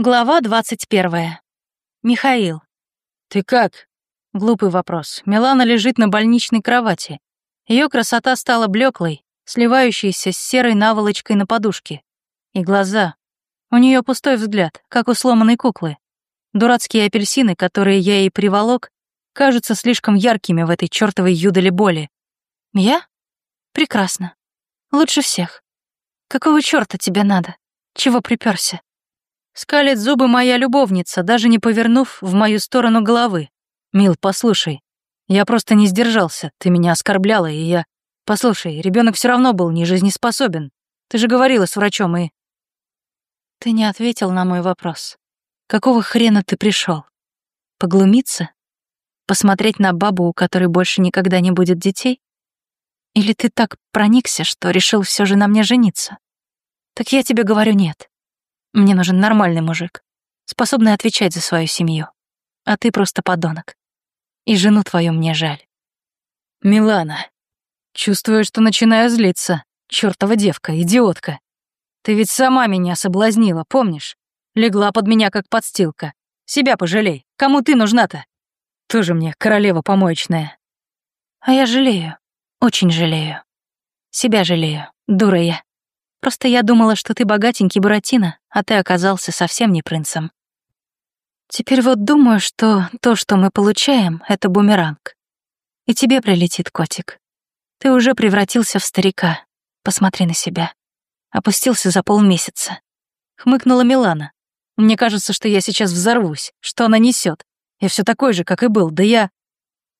Глава 21. Михаил. «Ты как?» Глупый вопрос. Милана лежит на больничной кровати. Ее красота стала блеклой, сливающейся с серой наволочкой на подушке. И глаза. У нее пустой взгляд, как у сломанной куклы. Дурацкие апельсины, которые я ей приволок, кажутся слишком яркими в этой чёртовой юдоле боли. Я? Прекрасно. Лучше всех. Какого чёрта тебе надо? Чего припёрся? Скалит зубы моя любовница, даже не повернув в мою сторону головы. «Мил, послушай, я просто не сдержался, ты меня оскорбляла, и я... Послушай, ребенок все равно был не жизнеспособен. Ты же говорила с врачом и...» Ты не ответил на мой вопрос. Какого хрена ты пришел? Поглумиться? Посмотреть на бабу, у которой больше никогда не будет детей? Или ты так проникся, что решил все же на мне жениться? Так я тебе говорю нет. Мне нужен нормальный мужик, способный отвечать за свою семью. А ты просто подонок. И жену твою мне жаль. Милана, чувствую, что начинаю злиться. Чёртова девка, идиотка. Ты ведь сама меня соблазнила, помнишь? Легла под меня, как подстилка. Себя пожалей. Кому ты нужна-то? Тоже мне королева помоечная. А я жалею. Очень жалею. Себя жалею. Дура я. Просто я думала, что ты богатенький Буратино, а ты оказался совсем не принцем. Теперь вот думаю, что то, что мы получаем, — это бумеранг. И тебе прилетит, котик. Ты уже превратился в старика. Посмотри на себя. Опустился за полмесяца. Хмыкнула Милана. Мне кажется, что я сейчас взорвусь. Что она несет? Я все такой же, как и был, да я...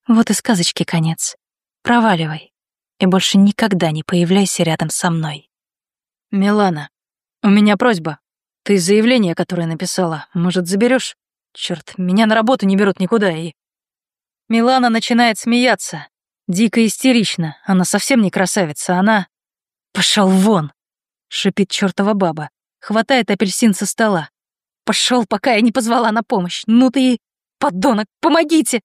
Вот и сказочки конец. Проваливай. И больше никогда не появляйся рядом со мной. «Милана, у меня просьба. Ты заявление, которое написала, может, заберешь? Черт, меня на работу не берут никуда и...» Милана начинает смеяться. Дико истерично. Она совсем не красавица, она... «Пошел вон!» — шипит чертова баба. Хватает апельсин со стола. Пошел, пока я не позвала на помощь. Ну ты... Подонок, помогите!»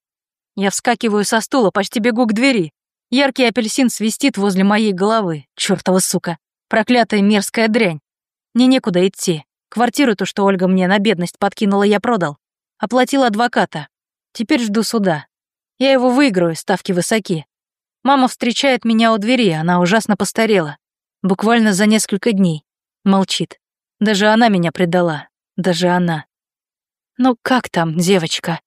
Я вскакиваю со стула, почти бегу к двери. Яркий апельсин свистит возле моей головы. Чёртова сука. Проклятая мерзкая дрянь. Мне некуда идти. Квартиру-то, что Ольга мне на бедность подкинула, я продал. Оплатил адвоката. Теперь жду суда. Я его выиграю, ставки высоки. Мама встречает меня у двери, она ужасно постарела. Буквально за несколько дней. Молчит. Даже она меня предала. Даже она. Ну как там, девочка?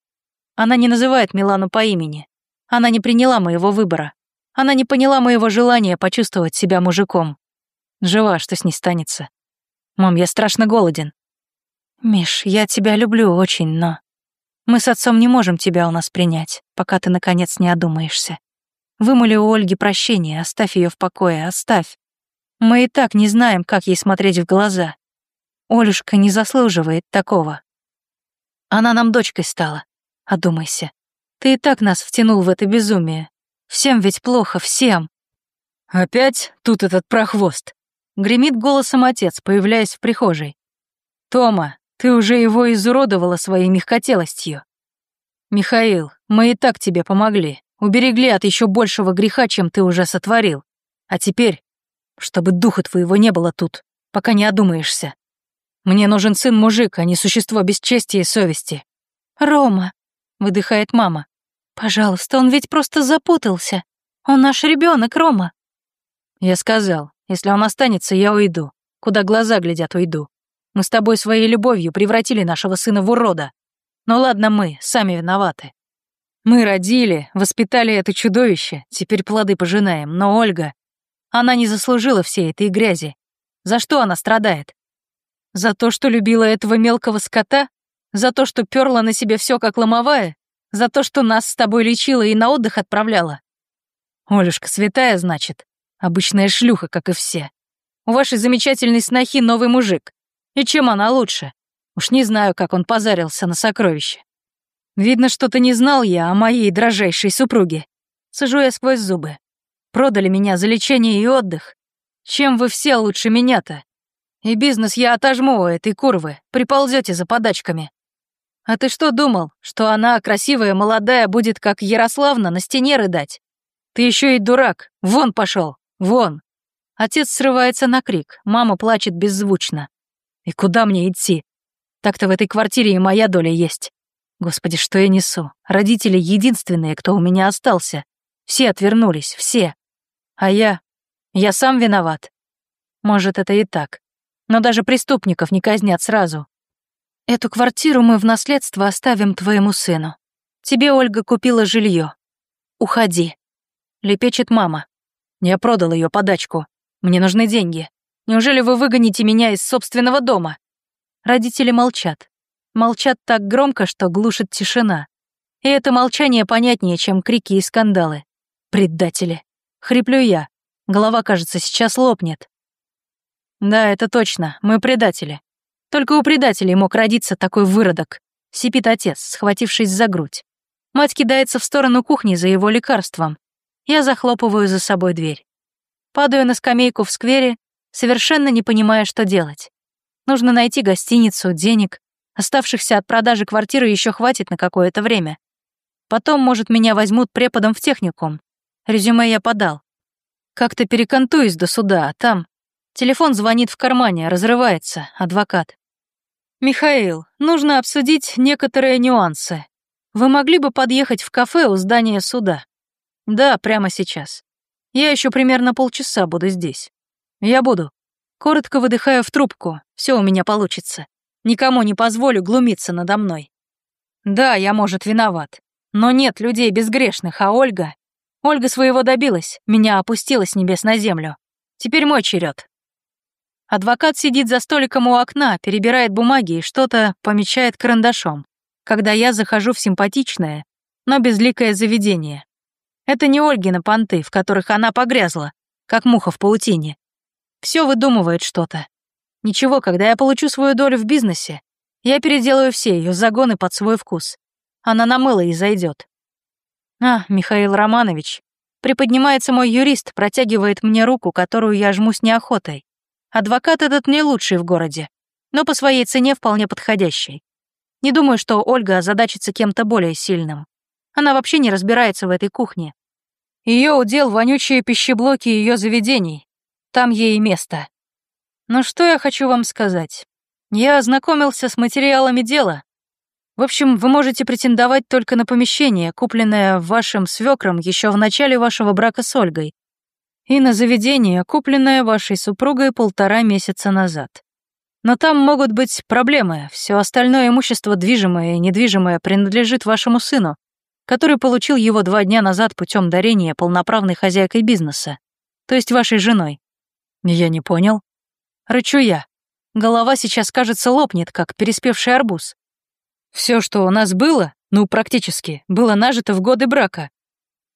Она не называет Милану по имени. Она не приняла моего выбора. Она не поняла моего желания почувствовать себя мужиком. Жива, что с ней станется. Мам, я страшно голоден. Миш, я тебя люблю очень, но... Мы с отцом не можем тебя у нас принять, пока ты, наконец, не одумаешься. Вымоли у Ольги прощение, оставь ее в покое, оставь. Мы и так не знаем, как ей смотреть в глаза. Олюшка не заслуживает такого. Она нам дочкой стала. Одумайся. Ты и так нас втянул в это безумие. Всем ведь плохо, всем. Опять тут этот прохвост. Гремит голосом отец, появляясь в прихожей. «Тома, ты уже его изуродовала своей мягкотелостью. Михаил, мы и так тебе помогли, уберегли от еще большего греха, чем ты уже сотворил. А теперь, чтобы духа твоего не было тут, пока не одумаешься. Мне нужен сын-мужик, а не существо без чести и совести». «Рома», — выдыхает мама, — «пожалуйста, он ведь просто запутался. Он наш ребенок, Рома». Я сказал, если он останется, я уйду. Куда глаза глядят, уйду. Мы с тобой своей любовью превратили нашего сына в урода. Но ладно мы, сами виноваты. Мы родили, воспитали это чудовище, теперь плоды пожинаем, но Ольга... Она не заслужила всей этой грязи. За что она страдает? За то, что любила этого мелкого скота? За то, что перла на себе все как ломовая? За то, что нас с тобой лечила и на отдых отправляла? Олюшка святая, значит? Обычная шлюха, как и все. У вашей замечательной снохи новый мужик. И чем она лучше? Уж не знаю, как он позарился на сокровище. Видно, что-то не знал я о моей дрожайшей супруге. Сажу я сквозь зубы. Продали меня за лечение и отдых. Чем вы все лучше меня-то? И бизнес я отожму у этой курвы, приползете за подачками. А ты что думал, что она, красивая, молодая, будет как Ярославна на стене рыдать? Ты еще и дурак, вон пошел. Вон!» Отец срывается на крик, мама плачет беззвучно. «И куда мне идти? Так-то в этой квартире и моя доля есть. Господи, что я несу? Родители единственные, кто у меня остался. Все отвернулись, все. А я... Я сам виноват. Может, это и так. Но даже преступников не казнят сразу. Эту квартиру мы в наследство оставим твоему сыну. Тебе Ольга купила жилье. Уходи. Лепечет мама. Я продал ее подачку. Мне нужны деньги. Неужели вы выгоните меня из собственного дома? Родители молчат. Молчат так громко, что глушит тишина. И это молчание понятнее, чем крики и скандалы. Предатели. Хриплю я. Голова, кажется, сейчас лопнет. Да, это точно, мы предатели. Только у предателей мог родиться такой выродок. Сипит отец, схватившись за грудь. Мать кидается в сторону кухни за его лекарством. Я захлопываю за собой дверь. Падаю на скамейку в сквере, совершенно не понимая, что делать. Нужно найти гостиницу, денег. Оставшихся от продажи квартиры еще хватит на какое-то время. Потом, может, меня возьмут преподом в техникум. Резюме я подал. Как-то перекантуюсь до суда, а там... Телефон звонит в кармане, разрывается, адвокат. «Михаил, нужно обсудить некоторые нюансы. Вы могли бы подъехать в кафе у здания суда?» «Да, прямо сейчас. Я еще примерно полчаса буду здесь. Я буду. Коротко выдыхаю в трубку, все у меня получится. Никому не позволю глумиться надо мной. Да, я, может, виноват. Но нет людей безгрешных, а Ольга... Ольга своего добилась, меня опустила с небес на землю. Теперь мой черед. Адвокат сидит за столиком у окна, перебирает бумаги и что-то помечает карандашом, когда я захожу в симпатичное, но безликое заведение. Это не Ольгина понты, в которых она погрязла, как муха в паутине. Все выдумывает что-то. Ничего, когда я получу свою долю в бизнесе, я переделаю все ее загоны под свой вкус. Она намыла и зайдет. А, Михаил Романович. Приподнимается мой юрист, протягивает мне руку, которую я жму с неохотой. Адвокат этот не лучший в городе, но по своей цене вполне подходящий. Не думаю, что Ольга озадачится кем-то более сильным. Она вообще не разбирается в этой кухне. Ее удел вонючие пищеблоки ее заведений, там ей место. Но что я хочу вам сказать? Я ознакомился с материалами дела. В общем, вы можете претендовать только на помещение, купленное вашим свекром еще в начале вашего брака с Ольгой, и на заведение, купленное вашей супругой полтора месяца назад. Но там могут быть проблемы. Все остальное имущество, движимое и недвижимое, принадлежит вашему сыну, который получил его два дня назад путем дарения полноправной хозяйкой бизнеса, то есть вашей женой. Я не понял. Рычу я. Голова сейчас, кажется, лопнет, как переспевший арбуз. Все, что у нас было, ну, практически, было нажито в годы брака.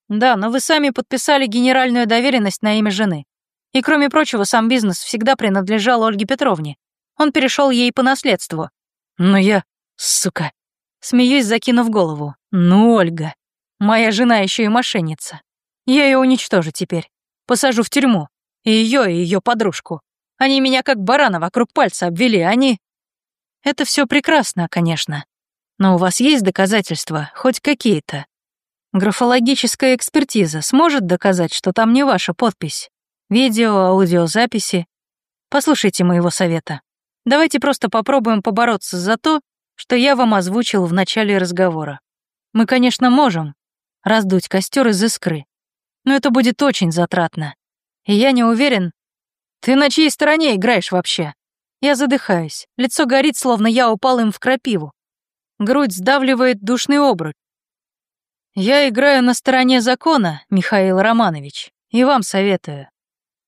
Да, но вы сами подписали генеральную доверенность на имя жены. И, кроме прочего, сам бизнес всегда принадлежал Ольге Петровне. Он перешел ей по наследству. Но я... Сука. Смеюсь, закинув голову. Ну, Ольга. Моя жена еще и мошенница. Я ее уничтожу теперь. Посажу в тюрьму. И ее, и ее подружку. Они меня как барана вокруг пальца обвели, они... Это все прекрасно, конечно. Но у вас есть доказательства, хоть какие-то? Графологическая экспертиза сможет доказать, что там не ваша подпись? Видео, аудиозаписи? Послушайте моего совета. Давайте просто попробуем побороться за то, что я вам озвучил в начале разговора. Мы, конечно, можем раздуть костер из искры, но это будет очень затратно. И я не уверен... Ты на чьей стороне играешь вообще? Я задыхаюсь, лицо горит, словно я упал им в крапиву. Грудь сдавливает душный обруч. Я играю на стороне закона, Михаил Романович, и вам советую.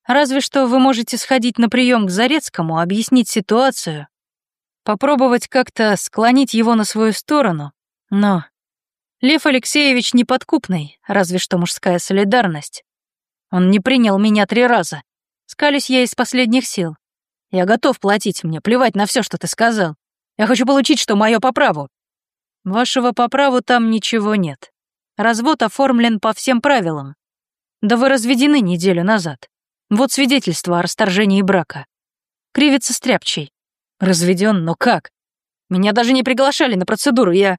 Разве что вы можете сходить на прием к Зарецкому, объяснить ситуацию, попробовать как-то склонить его на свою сторону, но... Лев Алексеевич неподкупный, разве что мужская солидарность. Он не принял меня три раза. Скались я из последних сил. Я готов платить мне, плевать на все, что ты сказал. Я хочу получить, что мое по праву. Вашего по праву там ничего нет. Развод оформлен по всем правилам. Да вы разведены неделю назад. Вот свидетельство о расторжении брака. Кривится стряпчий. Разведен, но как? Меня даже не приглашали на процедуру, я...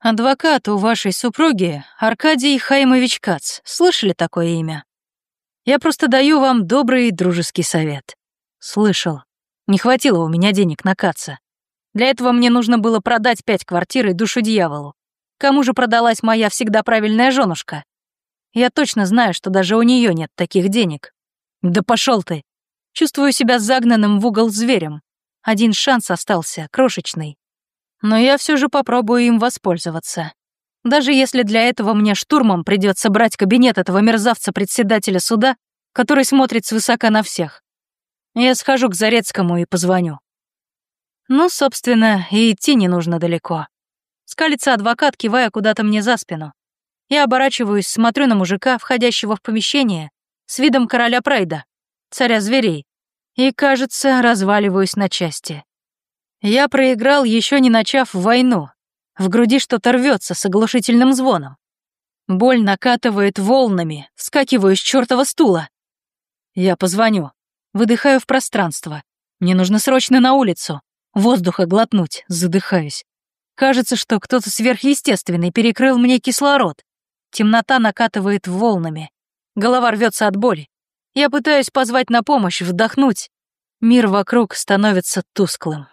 Адвокат у вашей супруги Аркадий Хаймович Кац. Слышали такое имя? Я просто даю вам добрый дружеский совет. Слышал. Не хватило у меня денег на Каца. Для этого мне нужно было продать пять квартир и душу дьяволу. Кому же продалась моя всегда правильная женушка? Я точно знаю, что даже у нее нет таких денег. Да пошел ты. Чувствую себя загнанным в угол зверем. Один шанс остался, крошечный. Но я все же попробую им воспользоваться. Даже если для этого мне штурмом придется брать кабинет этого мерзавца-председателя суда, который смотрит свысока на всех. Я схожу к Зарецкому и позвоню. Ну, собственно, и идти не нужно далеко. Скалится адвокат, кивая куда-то мне за спину. Я оборачиваюсь, смотрю на мужика, входящего в помещение, с видом короля Прайда, царя зверей, и, кажется, разваливаюсь на части. Я проиграл, еще не начав войну, в груди что-то рвется с оглушительным звоном. Боль накатывает волнами, вскакиваю с чертова стула. Я позвоню. Выдыхаю в пространство. Мне нужно срочно на улицу. Воздуха глотнуть, задыхаюсь. Кажется, что кто-то сверхъестественный перекрыл мне кислород. Темнота накатывает волнами. Голова рвется от боли. Я пытаюсь позвать на помощь, вдохнуть. Мир вокруг становится тусклым.